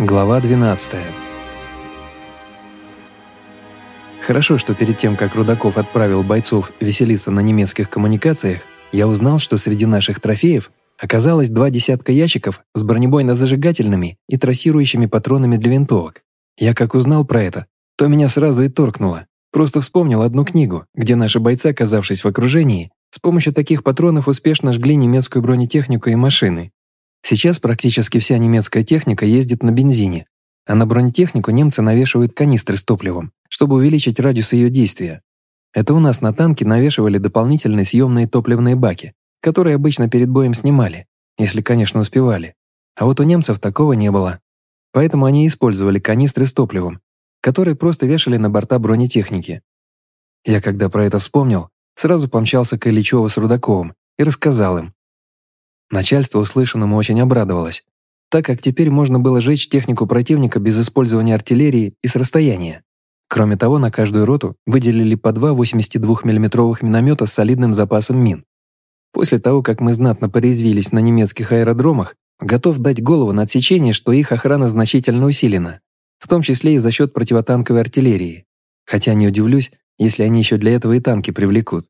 Глава 12. Хорошо, что перед тем, как Рудаков отправил бойцов веселиться на немецких коммуникациях, я узнал, что среди наших трофеев оказалось два десятка ящиков с бронебойно-зажигательными и трассирующими патронами для винтовок. Я как узнал про это, то меня сразу и торкнуло. Просто вспомнил одну книгу, где наши бойцы, оказавшись в окружении, с помощью таких патронов успешно жгли немецкую бронетехнику и машины, Сейчас практически вся немецкая техника ездит на бензине, а на бронетехнику немцы навешивают канистры с топливом, чтобы увеличить радиус ее действия. Это у нас на танки навешивали дополнительные съемные топливные баки, которые обычно перед боем снимали, если, конечно, успевали. А вот у немцев такого не было. Поэтому они использовали канистры с топливом, которые просто вешали на борта бронетехники. Я, когда про это вспомнил, сразу помчался к Ильичеву с Рудаковым и рассказал им, Начальство услышанному очень обрадовалось, так как теперь можно было жечь технику противника без использования артиллерии и с расстояния. Кроме того, на каждую роту выделили по два 82 миллиметровых миномета с солидным запасом мин. После того, как мы знатно порезвились на немецких аэродромах, готов дать голову на отсечение, что их охрана значительно усилена, в том числе и за счет противотанковой артиллерии. Хотя не удивлюсь, если они еще для этого и танки привлекут.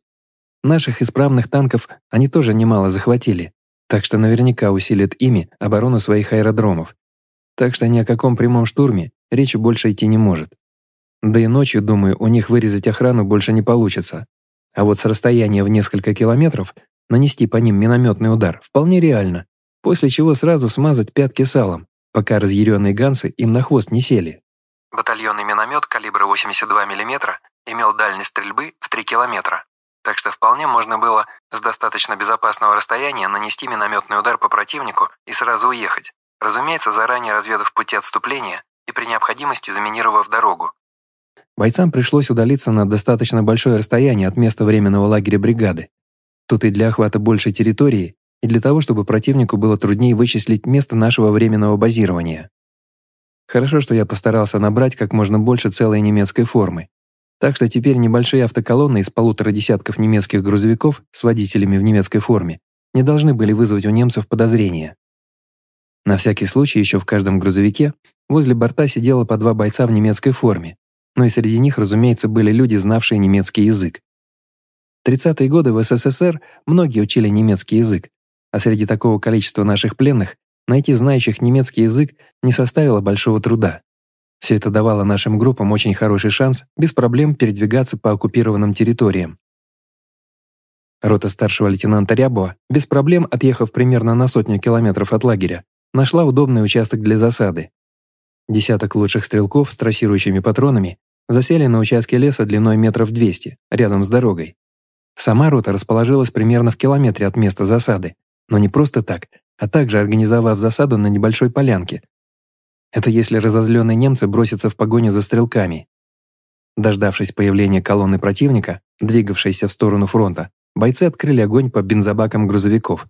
Наших исправных танков они тоже немало захватили, так что наверняка усилит ими оборону своих аэродромов. Так что ни о каком прямом штурме речи больше идти не может. Да и ночью, думаю, у них вырезать охрану больше не получится. А вот с расстояния в несколько километров нанести по ним минометный удар вполне реально, после чего сразу смазать пятки салом, пока разъяренные ганцы им на хвост не сели. Батальонный миномет калибра 82 мм имел дальность стрельбы в 3 километра так что вполне можно было с достаточно безопасного расстояния нанести минометный удар по противнику и сразу уехать, разумеется, заранее разведав пути отступления и при необходимости заминировав дорогу. Бойцам пришлось удалиться на достаточно большое расстояние от места временного лагеря бригады. Тут и для охвата большей территории, и для того, чтобы противнику было труднее вычислить место нашего временного базирования. Хорошо, что я постарался набрать как можно больше целой немецкой формы, так что теперь небольшие автоколонны из полутора десятков немецких грузовиков с водителями в немецкой форме не должны были вызвать у немцев подозрения. На всякий случай еще в каждом грузовике возле борта сидело по два бойца в немецкой форме, но и среди них, разумеется, были люди, знавшие немецкий язык. В 30-е годы в СССР многие учили немецкий язык, а среди такого количества наших пленных найти знающих немецкий язык не составило большого труда. Все это давало нашим группам очень хороший шанс без проблем передвигаться по оккупированным территориям. Рота старшего лейтенанта Рябова, без проблем отъехав примерно на сотню километров от лагеря, нашла удобный участок для засады. Десяток лучших стрелков с трассирующими патронами засели на участке леса длиной метров 200, рядом с дорогой. Сама рота расположилась примерно в километре от места засады, но не просто так, а также организовав засаду на небольшой полянке, это если разозленные немцы бросятся в погоню за стрелками. Дождавшись появления колонны противника, двигавшейся в сторону фронта, бойцы открыли огонь по бензобакам грузовиков.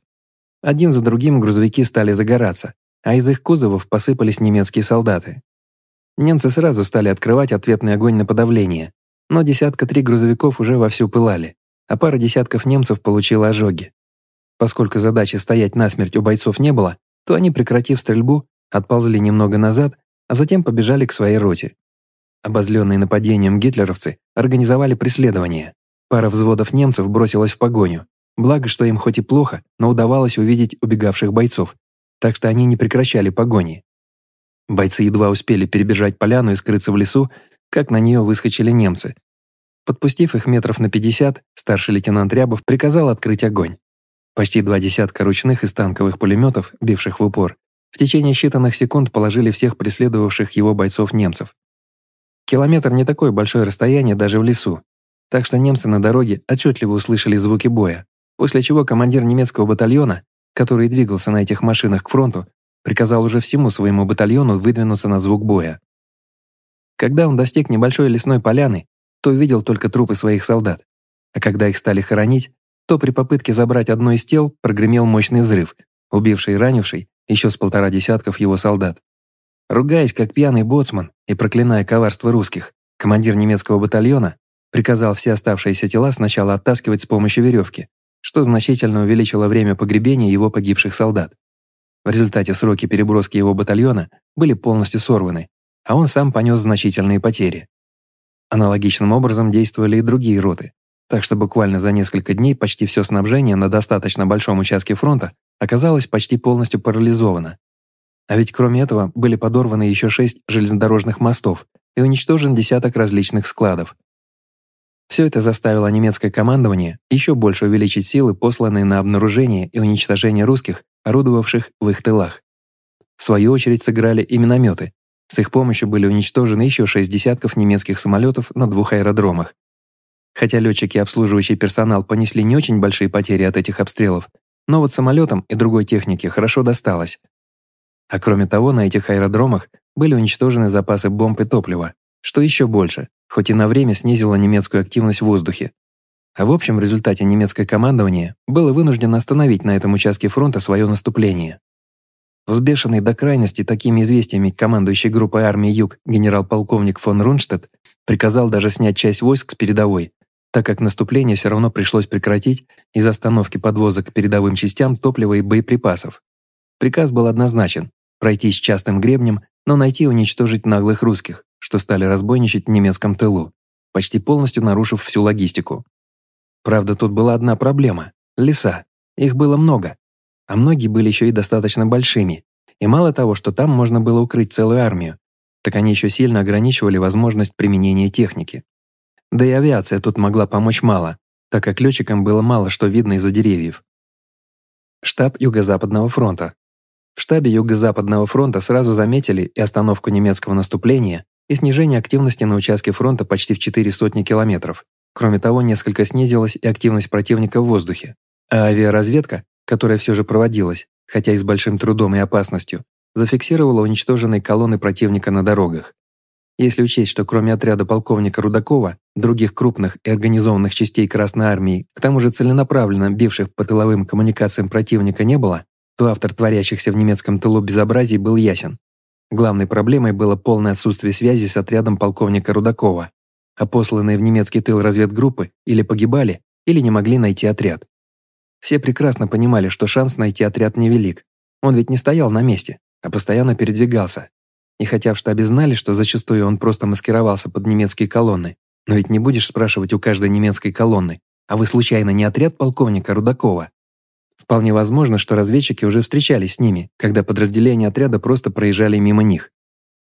Один за другим грузовики стали загораться, а из их кузовов посыпались немецкие солдаты. Немцы сразу стали открывать ответный огонь на подавление, но десятка три грузовиков уже вовсю пылали, а пара десятков немцев получила ожоги. Поскольку задачи стоять насмерть у бойцов не было, то они, прекратив стрельбу, отползли немного назад, а затем побежали к своей роте. Обозленные нападением гитлеровцы организовали преследование. Пара взводов немцев бросилась в погоню. Благо, что им хоть и плохо, но удавалось увидеть убегавших бойцов, так что они не прекращали погони. Бойцы едва успели перебежать поляну и скрыться в лесу, как на нее выскочили немцы. Подпустив их метров на 50, старший лейтенант Рябов приказал открыть огонь. Почти два десятка ручных и станковых пулеметов, бивших в упор, в течение считанных секунд положили всех преследовавших его бойцов немцев. Километр не такое большое расстояние даже в лесу, так что немцы на дороге отчетливо услышали звуки боя, после чего командир немецкого батальона, который двигался на этих машинах к фронту, приказал уже всему своему батальону выдвинуться на звук боя. Когда он достиг небольшой лесной поляны, то увидел только трупы своих солдат, а когда их стали хоронить, то при попытке забрать одно из тел прогремел мощный взрыв, убивший и ранивший еще с полтора десятков его солдат. Ругаясь, как пьяный боцман и проклиная коварство русских, командир немецкого батальона приказал все оставшиеся тела сначала оттаскивать с помощью веревки, что значительно увеличило время погребения его погибших солдат. В результате сроки переброски его батальона были полностью сорваны, а он сам понес значительные потери. Аналогичным образом действовали и другие роты, так что буквально за несколько дней почти все снабжение на достаточно большом участке фронта оказалось почти полностью парализовано. А ведь кроме этого были подорваны еще шесть железнодорожных мостов и уничтожен десяток различных складов. Все это заставило немецкое командование еще больше увеличить силы, посланные на обнаружение и уничтожение русских, орудовавших в их тылах. В свою очередь сыграли и минометы, с их помощью были уничтожены еще шесть десятков немецких самолетов на двух аэродромах. Хотя летчики и обслуживающий персонал понесли не очень большие потери от этих обстрелов, но вот самолетам и другой технике хорошо досталось. А кроме того, на этих аэродромах были уничтожены запасы бомб и топлива, что еще больше, хоть и на время снизило немецкую активность в воздухе. А в общем, в результате немецкое командование было вынуждено остановить на этом участке фронта свое наступление. Взбешенный до крайности такими известиями командующий группой армии Юг генерал-полковник фон Рунштадт приказал даже снять часть войск с передовой, так как наступление все равно пришлось прекратить из-за остановки подвозок к передовым частям топлива и боеприпасов. Приказ был однозначен – пройтись частым гребнем, но найти и уничтожить наглых русских, что стали разбойничать в немецком тылу, почти полностью нарушив всю логистику. Правда, тут была одна проблема – леса. Их было много, а многие были еще и достаточно большими. И мало того, что там можно было укрыть целую армию, так они еще сильно ограничивали возможность применения техники. Да и авиация тут могла помочь мало, так как летчикам было мало что видно из-за деревьев. Штаб Юго-Западного фронта. В штабе Юго-Западного фронта сразу заметили и остановку немецкого наступления, и снижение активности на участке фронта почти в 4 сотни километров. Кроме того, несколько снизилась и активность противника в воздухе, а авиаразведка которая все же проводилась, хотя и с большим трудом и опасностью, зафиксировала уничтоженные колонны противника на дорогах. Если учесть, что кроме отряда полковника Рудакова, других крупных и организованных частей Красной Армии, к тому же целенаправленно бивших по тыловым коммуникациям противника не было, то автор творящихся в немецком тылу безобразий был ясен. Главной проблемой было полное отсутствие связи с отрядом полковника Рудакова, а посланные в немецкий тыл разведгруппы или погибали, или не могли найти отряд. Все прекрасно понимали, что шанс найти отряд невелик. Он ведь не стоял на месте, а постоянно передвигался. И хотя в штабе знали, что зачастую он просто маскировался под немецкие колонны, но ведь не будешь спрашивать у каждой немецкой колонны, а вы случайно не отряд полковника Рудакова? Вполне возможно, что разведчики уже встречались с ними, когда подразделения отряда просто проезжали мимо них.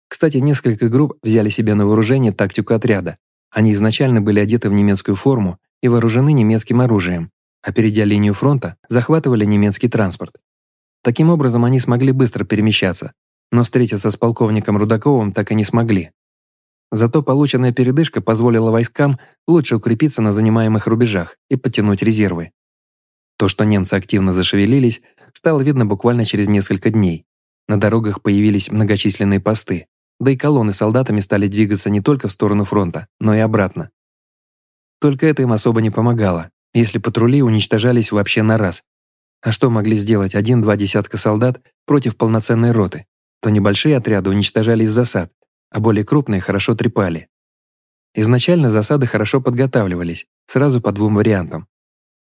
Кстати, несколько групп взяли себе на вооружение тактику отряда. Они изначально были одеты в немецкую форму и вооружены немецким оружием, а перейдя линию фронта, захватывали немецкий транспорт. Таким образом, они смогли быстро перемещаться, но встретиться с полковником Рудаковым так и не смогли. Зато полученная передышка позволила войскам лучше укрепиться на занимаемых рубежах и потянуть резервы. То, что немцы активно зашевелились, стало видно буквально через несколько дней. На дорогах появились многочисленные посты, да и колонны солдатами стали двигаться не только в сторону фронта, но и обратно. Только это им особо не помогало если патрули уничтожались вообще на раз. А что могли сделать один-два десятка солдат против полноценной роты? То небольшие отряды уничтожали из засад, а более крупные хорошо трепали. Изначально засады хорошо подготавливались, сразу по двум вариантам.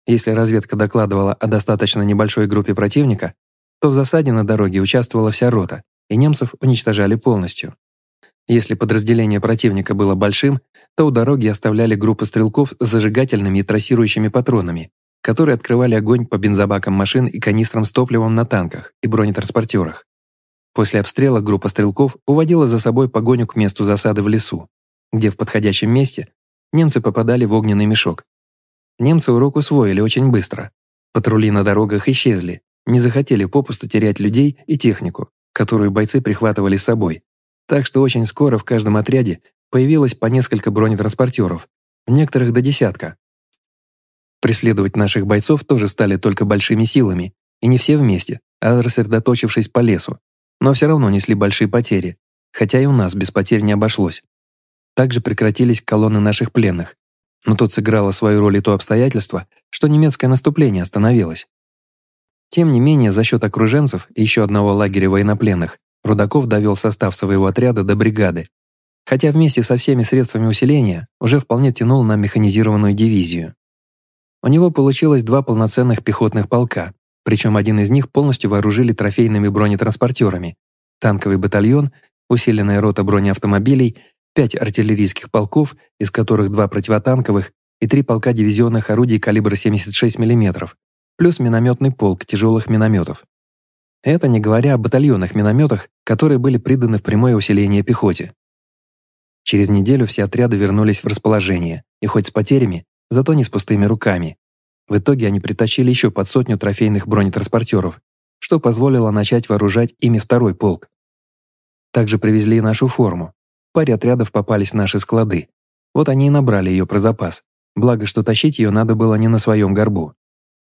Если разведка докладывала о достаточно небольшой группе противника, то в засаде на дороге участвовала вся рота, и немцев уничтожали полностью. Если подразделение противника было большим, то у дороги оставляли группы стрелков с зажигательными и трассирующими патронами, которые открывали огонь по бензобакам машин и канистрам с топливом на танках и бронетранспортерах. После обстрела группа стрелков уводила за собой погоню к месту засады в лесу, где в подходящем месте немцы попадали в огненный мешок. Немцы урок усвоили очень быстро. Патрули на дорогах исчезли, не захотели попусту терять людей и технику, которую бойцы прихватывали с собой, так что очень скоро в каждом отряде появилось по несколько бронетранспортеров, некоторых до десятка. Преследовать наших бойцов тоже стали только большими силами, и не все вместе, а рассредоточившись по лесу, но все равно несли большие потери, хотя и у нас без потерь не обошлось. Также прекратились колонны наших пленных, но тут сыграло свою роль и то обстоятельство, что немецкое наступление остановилось. Тем не менее, за счет окруженцев и еще одного лагеря военнопленных Рудаков довел состав своего отряда до бригады, хотя вместе со всеми средствами усиления уже вполне тянул на механизированную дивизию. У него получилось два полноценных пехотных полка, Причем один из них полностью вооружили трофейными бронетранспортерами. Танковый батальон, усиленная рота бронеавтомобилей, пять артиллерийских полков, из которых два противотанковых и три полка дивизионных орудий калибра 76 мм, плюс минометный полк тяжелых минометов. Это не говоря о батальонных минометах, которые были приданы в прямое усиление пехоте. Через неделю все отряды вернулись в расположение, и хоть с потерями, зато не с пустыми руками. В итоге они притащили еще под сотню трофейных бронетранспортеров, что позволило начать вооружать ими второй полк. Также привезли и нашу форму. Паре отрядов попались наши склады. Вот они и набрали ее про запас. Благо, что тащить ее надо было не на своем горбу.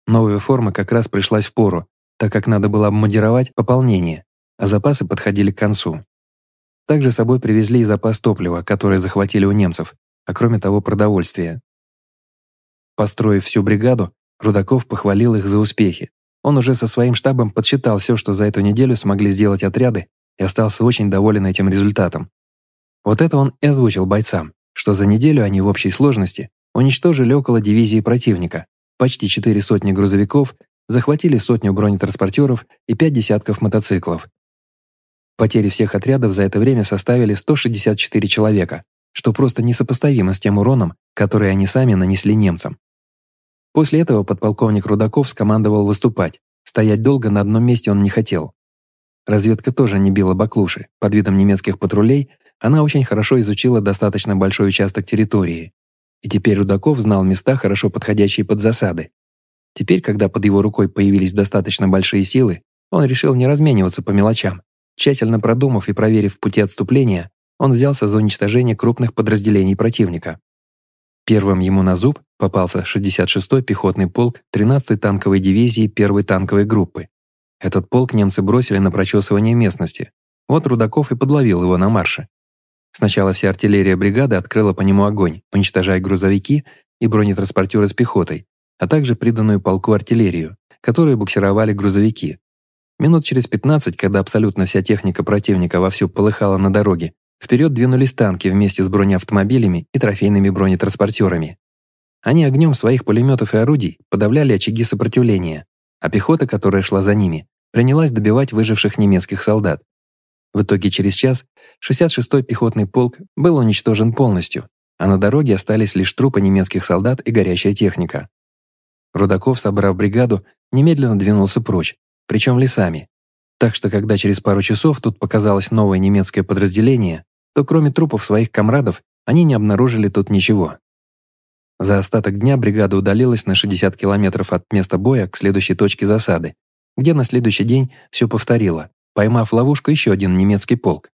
Новая форма как раз пришлась в пору, так как надо было обмундировать пополнение, а запасы подходили к концу. Также с собой привезли и запас топлива, который захватили у немцев, а кроме того продовольствие. Построив всю бригаду, Рудаков похвалил их за успехи. Он уже со своим штабом подсчитал все, что за эту неделю смогли сделать отряды, и остался очень доволен этим результатом. Вот это он и озвучил бойцам, что за неделю они в общей сложности уничтожили около дивизии противника, почти четыре сотни грузовиков, захватили сотню бронетранспортеров и пять десятков мотоциклов. Потери всех отрядов за это время составили 164 человека, что просто несопоставимо с тем уроном, который они сами нанесли немцам. После этого подполковник Рудаков скомандовал выступать. Стоять долго на одном месте он не хотел. Разведка тоже не била баклуши. Под видом немецких патрулей она очень хорошо изучила достаточно большой участок территории. И теперь Рудаков знал места, хорошо подходящие под засады. Теперь, когда под его рукой появились достаточно большие силы, он решил не размениваться по мелочам. Тщательно продумав и проверив пути отступления, он взялся за уничтожение крупных подразделений противника. Первым ему на зуб попался 66-й пехотный полк 13-й танковой дивизии 1-й танковой группы. Этот полк немцы бросили на прочесывание местности. Вот Рудаков и подловил его на марше. Сначала вся артиллерия бригады открыла по нему огонь, уничтожая грузовики и бронетранспортеры с пехотой, а также приданную полку артиллерию, которую буксировали грузовики. Минут через 15, когда абсолютно вся техника противника вовсю полыхала на дороге, вперед двинулись танки вместе с бронеавтомобилями и трофейными бронетранспортерами. Они огнем своих пулеметов и орудий подавляли очаги сопротивления, а пехота, которая шла за ними, принялась добивать выживших немецких солдат. В итоге через час 66-й пехотный полк был уничтожен полностью, а на дороге остались лишь трупы немецких солдат и горящая техника. Рудаков, собрав бригаду, немедленно двинулся прочь, причем лесами. Так что, когда через пару часов тут показалось новое немецкое подразделение, то кроме трупов своих комрадов они не обнаружили тут ничего. За остаток дня бригада удалилась на 60 километров от места боя к следующей точке засады, где на следующий день все повторило, поймав ловушку еще один немецкий полк.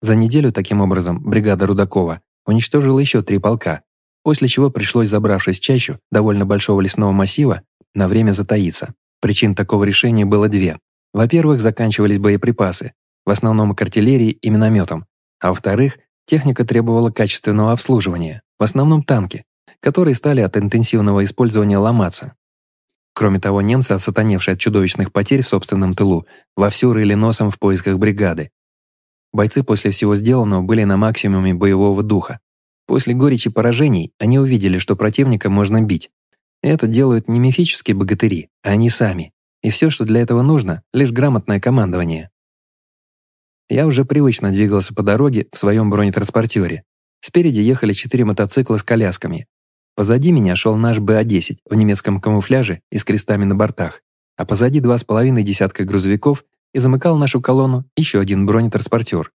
За неделю, таким образом, бригада Рудакова уничтожила еще три полка, после чего пришлось, забравшись в чащу довольно большого лесного массива, на время затаиться. Причин такого решения было две. Во-первых, заканчивались боеприпасы, в основном к артиллерии и минометам, а во-вторых, техника требовала качественного обслуживания, в основном танки, которые стали от интенсивного использования ломаться. Кроме того, немцы, осатаневшие от чудовищных потерь в собственном тылу, вовсю рыли носом в поисках бригады. Бойцы после всего сделанного были на максимуме боевого духа. После горечи поражений они увидели, что противника можно бить. Это делают не мифические богатыри, а они сами. И все, что для этого нужно, лишь грамотное командование. Я уже привычно двигался по дороге в своем бронетранспортере. Спереди ехали четыре мотоцикла с колясками, Позади меня шел наш БА-10 в немецком камуфляже и с крестами на бортах, а позади два с половиной десятка грузовиков и замыкал нашу колонну еще один бронетранспортер.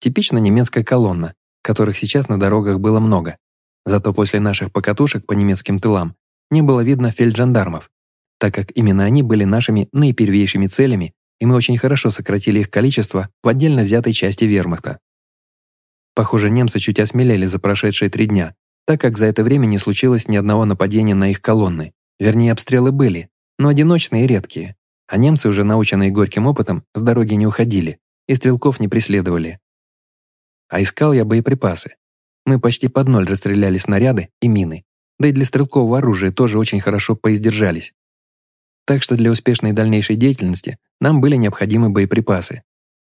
Типично немецкая колонна, которых сейчас на дорогах было много. Зато после наших покатушек по немецким тылам не было видно фельджандармов, так как именно они были нашими наипервейшими целями, и мы очень хорошо сократили их количество в отдельно взятой части вермахта. Похоже, немцы чуть осмелели за прошедшие три дня, так как за это время не случилось ни одного нападения на их колонны. Вернее, обстрелы были, но одиночные и редкие. А немцы, уже наученные горьким опытом, с дороги не уходили и стрелков не преследовали. А искал я боеприпасы. Мы почти под ноль расстреляли снаряды и мины, да и для стрелкового оружия тоже очень хорошо поиздержались. Так что для успешной дальнейшей деятельности нам были необходимы боеприпасы.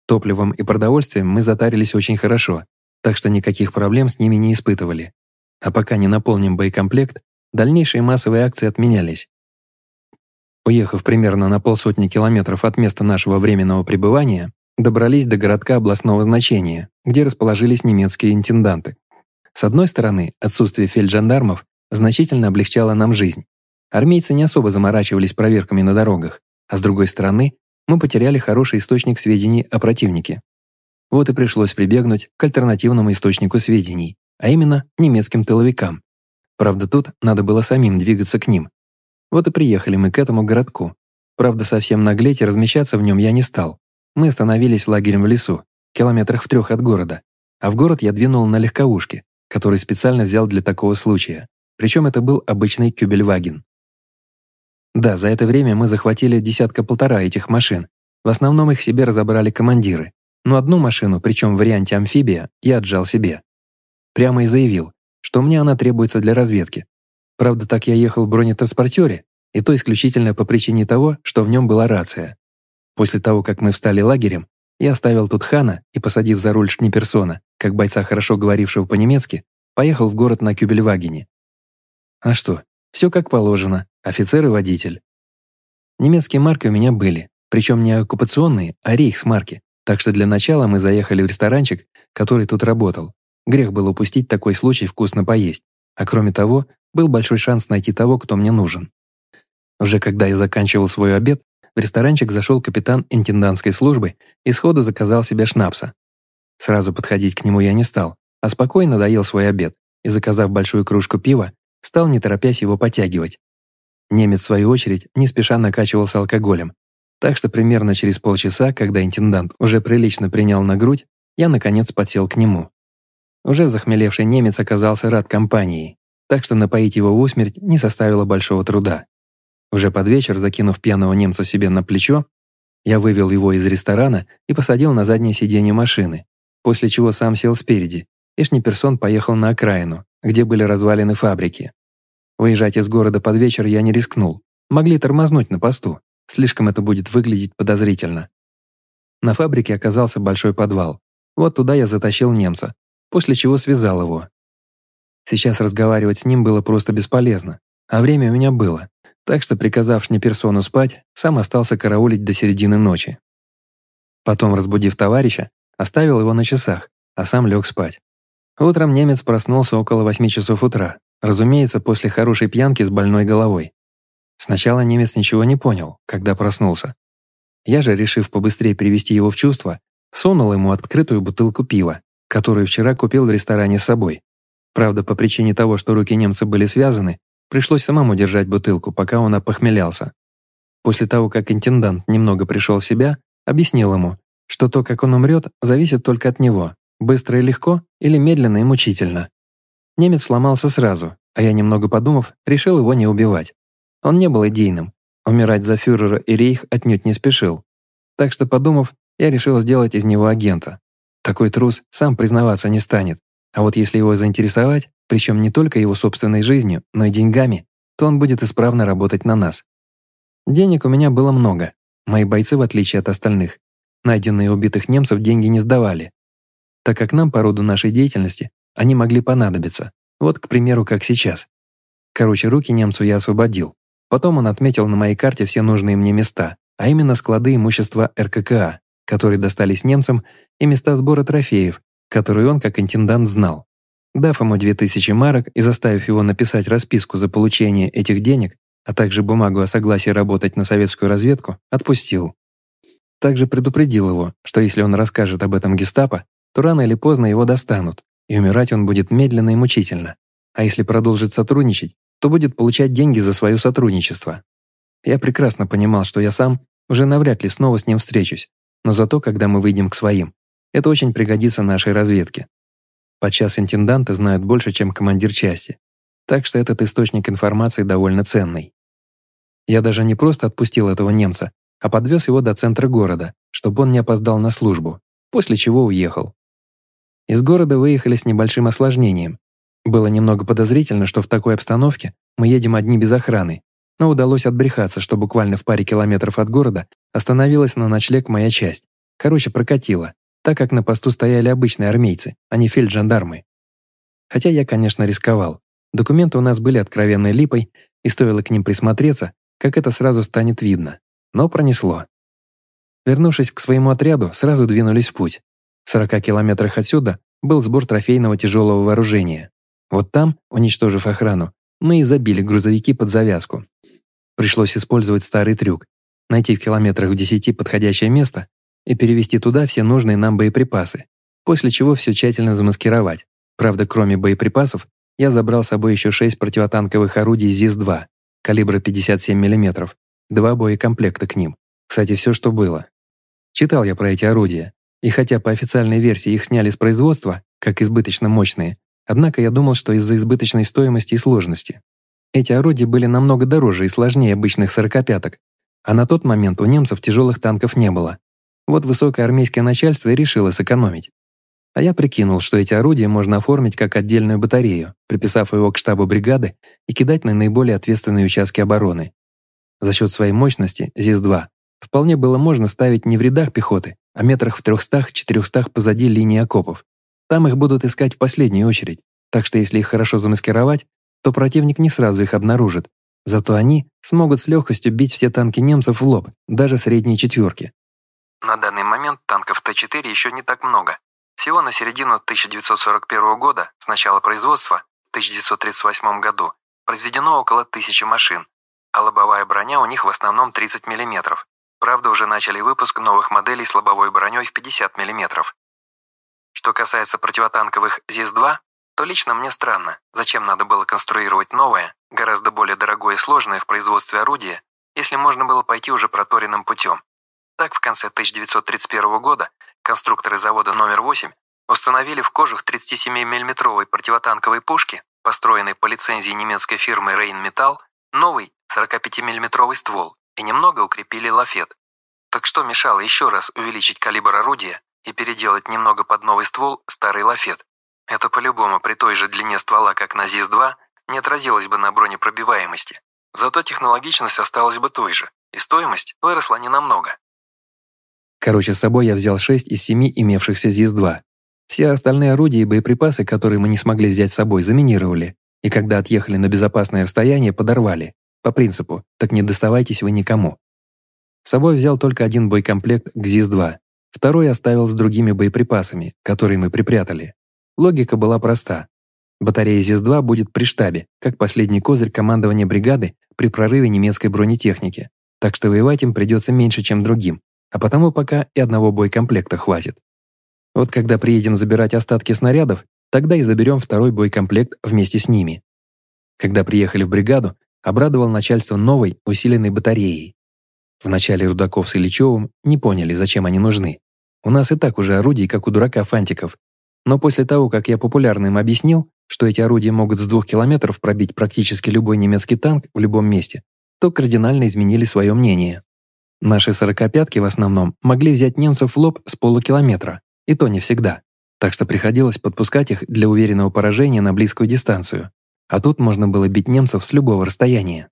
Топливом и продовольствием мы затарились очень хорошо, так что никаких проблем с ними не испытывали. А пока не наполним боекомплект, дальнейшие массовые акции отменялись. Уехав примерно на полсотни километров от места нашего временного пребывания, добрались до городка областного значения, где расположились немецкие интенданты. С одной стороны, отсутствие фельджандармов значительно облегчало нам жизнь. Армейцы не особо заморачивались проверками на дорогах, а с другой стороны, мы потеряли хороший источник сведений о противнике. Вот и пришлось прибегнуть к альтернативному источнику сведений, а именно немецким тыловикам. Правда, тут надо было самим двигаться к ним. Вот и приехали мы к этому городку. Правда, совсем наглеть и размещаться в нем я не стал. Мы остановились лагерем в лесу, километрах в трех от города. А в город я двинул на легковушке, который специально взял для такого случая. Причем это был обычный кюбельваген. Да, за это время мы захватили десятка-полтора этих машин. В основном их себе разобрали командиры. Но одну машину, причем в варианте амфибия, я отжал себе. Прямо и заявил, что мне она требуется для разведки. Правда, так я ехал в бронетранспортере, и то исключительно по причине того, что в нем была рация. После того, как мы встали лагерем, я оставил тут Хана и, посадив за руль Шниперсона, как бойца, хорошо говорившего по-немецки, поехал в город на Кюбельвагене. А что, все как положено, офицер и водитель. Немецкие марки у меня были, причем не оккупационные, а рейхсмарки, так что для начала мы заехали в ресторанчик, который тут работал. Грех было упустить такой случай вкусно поесть, а кроме того, был большой шанс найти того, кто мне нужен. Уже когда я заканчивал свой обед, в ресторанчик зашел капитан интендантской службы и сходу заказал себе шнапса. Сразу подходить к нему я не стал, а спокойно доел свой обед и, заказав большую кружку пива, стал не торопясь его потягивать. Немец, в свою очередь, не спеша накачивался алкоголем. Так что примерно через полчаса, когда интендант уже прилично принял на грудь, я, наконец, подсел к нему. Уже захмелевший немец оказался рад компании, так что напоить его в усмерть не составило большого труда. Уже под вечер, закинув пьяного немца себе на плечо, я вывел его из ресторана и посадил на заднее сиденье машины, после чего сам сел спереди, и Шниперсон поехал на окраину, где были развалины фабрики. Выезжать из города под вечер я не рискнул, могли тормознуть на посту, слишком это будет выглядеть подозрительно. На фабрике оказался большой подвал. Вот туда я затащил немца, после чего связал его. Сейчас разговаривать с ним было просто бесполезно, а время у меня было, так что, приказав Шниперсону спать, сам остался караулить до середины ночи. Потом, разбудив товарища, оставил его на часах, а сам лег спать. Утром немец проснулся около восьми часов утра, разумеется, после хорошей пьянки с больной головой. Сначала немец ничего не понял, когда проснулся. Я же, решив побыстрее привести его в чувство, сунул ему открытую бутылку пива, которую вчера купил в ресторане с собой. Правда, по причине того, что руки немца были связаны, Пришлось самому держать бутылку, пока он опохмелялся. После того, как интендант немного пришел в себя, объяснил ему, что то, как он умрет, зависит только от него, быстро и легко или медленно и мучительно. Немец сломался сразу, а я, немного подумав, решил его не убивать. Он не был идейным, умирать за фюрера и рейх отнюдь не спешил. Так что, подумав, я решил сделать из него агента. Такой трус сам признаваться не станет, а вот если его заинтересовать, причем не только его собственной жизнью, но и деньгами, то он будет исправно работать на нас. Денег у меня было много. Мои бойцы, в отличие от остальных, найденные убитых немцев деньги не сдавали, так как нам по роду нашей деятельности они могли понадобиться. Вот, к примеру, как сейчас. Короче, руки немцу я освободил. Потом он отметил на моей карте все нужные мне места, а именно склады имущества РККА, которые достались немцам, и места сбора трофеев, которые он, как интендант, знал. Дав ему 2000 марок и заставив его написать расписку за получение этих денег, а также бумагу о согласии работать на советскую разведку, отпустил. Также предупредил его, что если он расскажет об этом гестапо, то рано или поздно его достанут, и умирать он будет медленно и мучительно. А если продолжит сотрудничать, то будет получать деньги за свое сотрудничество. Я прекрасно понимал, что я сам уже навряд ли снова с ним встречусь, но зато, когда мы выйдем к своим, это очень пригодится нашей разведке. Подчас интенданты знают больше, чем командир части, так что этот источник информации довольно ценный. Я даже не просто отпустил этого немца, а подвез его до центра города, чтобы он не опоздал на службу, после чего уехал. Из города выехали с небольшим осложнением. Было немного подозрительно, что в такой обстановке мы едем одни без охраны, но удалось отбрехаться, что буквально в паре километров от города остановилась на ночлег моя часть. Короче, прокатила так как на посту стояли обычные армейцы, а не фельджандармы. Хотя я, конечно, рисковал. Документы у нас были откровенной липой, и стоило к ним присмотреться, как это сразу станет видно. Но пронесло. Вернувшись к своему отряду, сразу двинулись в путь. В 40 километрах отсюда был сбор трофейного тяжелого вооружения. Вот там, уничтожив охрану, мы и забили грузовики под завязку. Пришлось использовать старый трюк, найти в километрах в десяти подходящее место и перевести туда все нужные нам боеприпасы, после чего все тщательно замаскировать. Правда, кроме боеприпасов, я забрал с собой еще шесть противотанковых орудий ЗИС-2, калибра 57 мм, два боекомплекта к ним. Кстати, все, что было. Читал я про эти орудия, и хотя по официальной версии их сняли с производства, как избыточно мощные, однако я думал, что из-за избыточной стоимости и сложности. Эти орудия были намного дороже и сложнее обычных сорокопяток, а на тот момент у немцев тяжелых танков не было. Вот высокое армейское начальство и решило сэкономить. А я прикинул, что эти орудия можно оформить как отдельную батарею, приписав его к штабу бригады и кидать на наиболее ответственные участки обороны. За счет своей мощности ЗИС-2 вполне было можно ставить не в рядах пехоты, а метрах в 300-400 позади линии окопов. Там их будут искать в последнюю очередь, так что если их хорошо замаскировать, то противник не сразу их обнаружит. Зато они смогут с легкостью бить все танки немцев в лоб, даже средние четверки. На данный момент танков Т-4 еще не так много. Всего на середину 1941 года, с начала производства, в 1938 году, произведено около тысячи машин, а лобовая броня у них в основном 30 мм. Правда, уже начали выпуск новых моделей с лобовой броней в 50 мм. Что касается противотанковых ЗИС-2, то лично мне странно, зачем надо было конструировать новое, гораздо более дорогое и сложное в производстве орудие, если можно было пойти уже проторенным путем. Так, в конце 1931 года конструкторы завода номер 8 установили в кожух 37 миллиметровой противотанковой пушки, построенной по лицензии немецкой фирмы Rheinmetall, новый 45 миллиметровый ствол и немного укрепили лафет. Так что мешало еще раз увеличить калибр орудия и переделать немного под новый ствол старый лафет? Это по-любому при той же длине ствола, как на ЗИС-2, не отразилось бы на бронепробиваемости. Зато технологичность осталась бы той же, и стоимость выросла ненамного. Короче, с собой я взял 6 из 7 имевшихся ЗИС-2. Все остальные орудия и боеприпасы, которые мы не смогли взять с собой, заминировали, и когда отъехали на безопасное расстояние, подорвали. По принципу «так не доставайтесь вы никому». С собой взял только один боекомплект к ЗИС-2, второй оставил с другими боеприпасами, которые мы припрятали. Логика была проста. Батарея ЗИС-2 будет при штабе, как последний козырь командования бригады при прорыве немецкой бронетехники, так что воевать им придется меньше, чем другим, а потому пока и одного боекомплекта хватит. Вот когда приедем забирать остатки снарядов, тогда и заберем второй боекомплект вместе с ними. Когда приехали в бригаду, обрадовал начальство новой, усиленной батареей. Вначале Рудаков с Ильичевым не поняли, зачем они нужны. У нас и так уже орудий, как у дурака Фантиков, но после того, как я популярно им объяснил, что эти орудия могут с двух километров пробить практически любой немецкий танк в любом месте, то кардинально изменили свое мнение. Наши сорокопятки в основном могли взять немцев в лоб с полукилометра, и то не всегда. Так что приходилось подпускать их для уверенного поражения на близкую дистанцию. А тут можно было бить немцев с любого расстояния.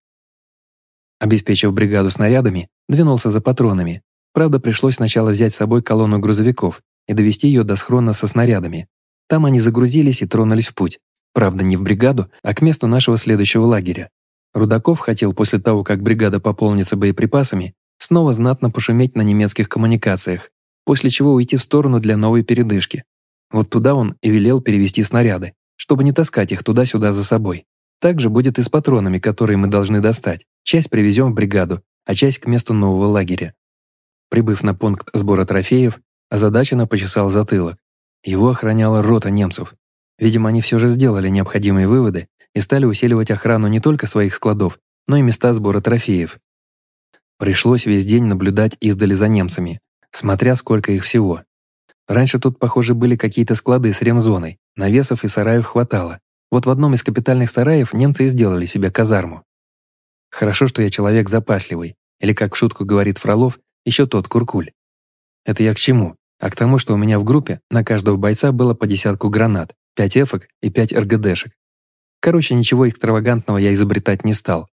Обеспечив бригаду снарядами, двинулся за патронами. Правда, пришлось сначала взять с собой колонну грузовиков, и довести ее до схрона со снарядами. Там они загрузились и тронулись в путь. Правда, не в бригаду, а к месту нашего следующего лагеря. Рудаков хотел после того, как бригада пополнится боеприпасами, снова знатно пошуметь на немецких коммуникациях, после чего уйти в сторону для новой передышки. Вот туда он и велел перевести снаряды, чтобы не таскать их туда-сюда за собой. Так же будет и с патронами, которые мы должны достать. Часть привезем в бригаду, а часть к месту нового лагеря. Прибыв на пункт сбора трофеев, Озадаченно почесал затылок. Его охраняла рота немцев. Видимо, они все же сделали необходимые выводы и стали усиливать охрану не только своих складов, но и места сбора трофеев. Пришлось весь день наблюдать издали за немцами, смотря сколько их всего. Раньше тут, похоже, были какие-то склады с ремзоной, навесов и сараев хватало. Вот в одном из капитальных сараев немцы и сделали себе казарму. Хорошо, что я человек запасливый, или, как в шутку говорит Фролов, еще тот куркуль. Это я к чему? А к тому, что у меня в группе на каждого бойца было по десятку гранат, пять эфок и пять РГДшек. Короче, ничего экстравагантного я изобретать не стал.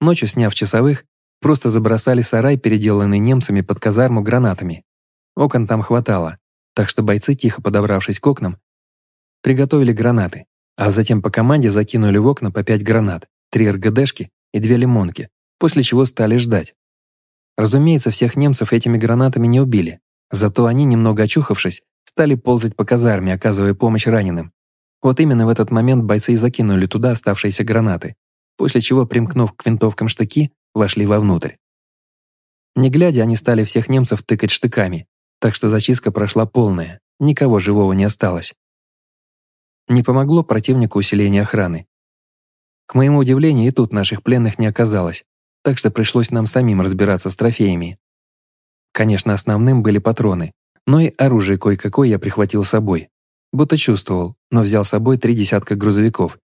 Ночью, сняв часовых, просто забросали сарай, переделанный немцами под казарму гранатами. Окон там хватало, так что бойцы, тихо подобравшись к окнам, приготовили гранаты, а затем по команде закинули в окна по пять гранат, три РГДшки и две лимонки, после чего стали ждать. Разумеется, всех немцев этими гранатами не убили, зато они, немного очухавшись, стали ползать по казарме, оказывая помощь раненым. Вот именно в этот момент бойцы и закинули туда оставшиеся гранаты, после чего, примкнув к винтовкам штыки, вошли вовнутрь. Не глядя, они стали всех немцев тыкать штыками, так что зачистка прошла полная, никого живого не осталось. Не помогло противнику усиление охраны. К моему удивлению, и тут наших пленных не оказалось, так что пришлось нам самим разбираться с трофеями. Конечно, основным были патроны, но и оружие кое-какое я прихватил с собой. Будто чувствовал, но взял с собой три десятка грузовиков.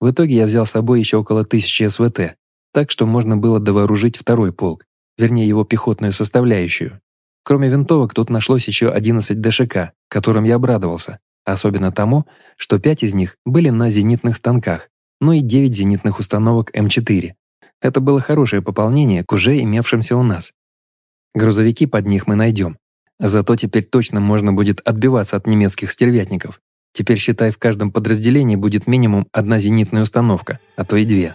В итоге я взял с собой еще около тысячи СВТ, так что можно было довооружить второй полк, вернее его пехотную составляющую. Кроме винтовок тут нашлось еще 11 ДШК, которым я обрадовался, особенно тому, что 5 из них были на зенитных станках, ну и 9 зенитных установок М4. Это было хорошее пополнение к уже имевшимся у нас. Грузовики под них мы найдем. Зато теперь точно можно будет отбиваться от немецких стервятников. Теперь, считай, в каждом подразделении будет минимум одна зенитная установка, а то и две.